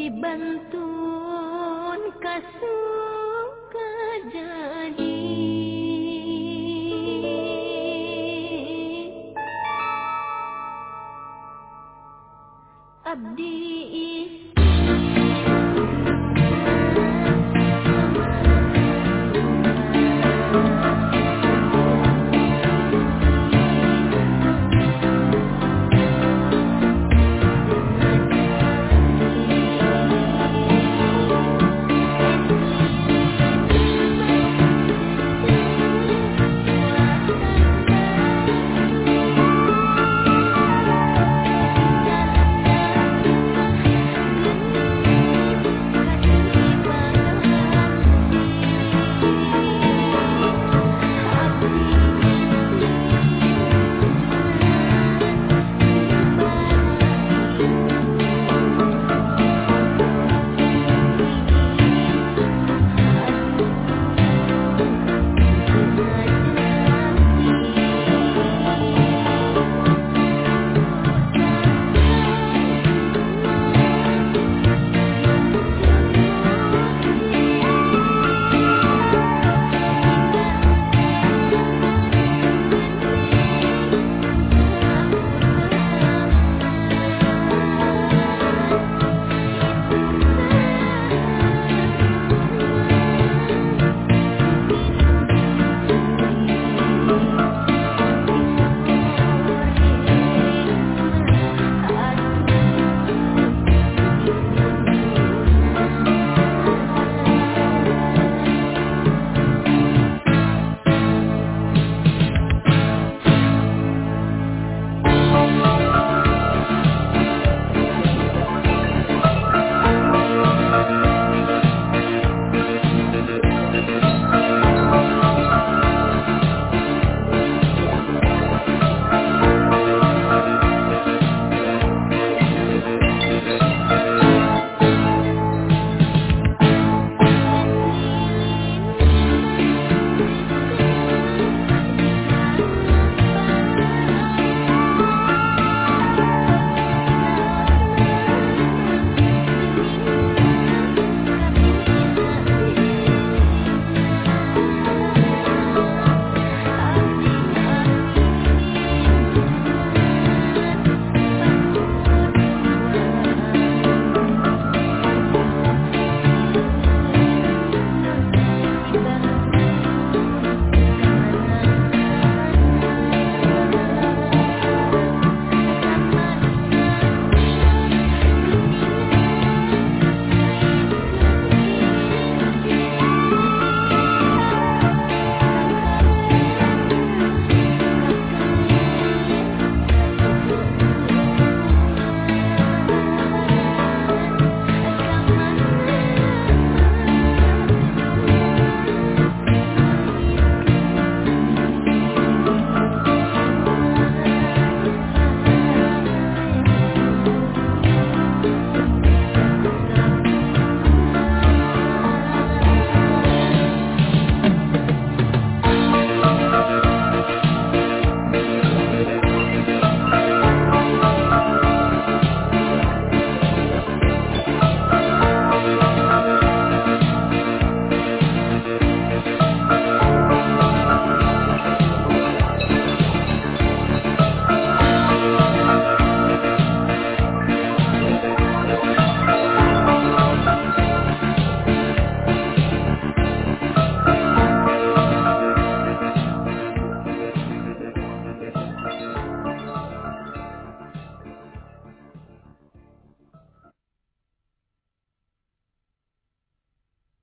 dibantuun kasuka jadi Abdi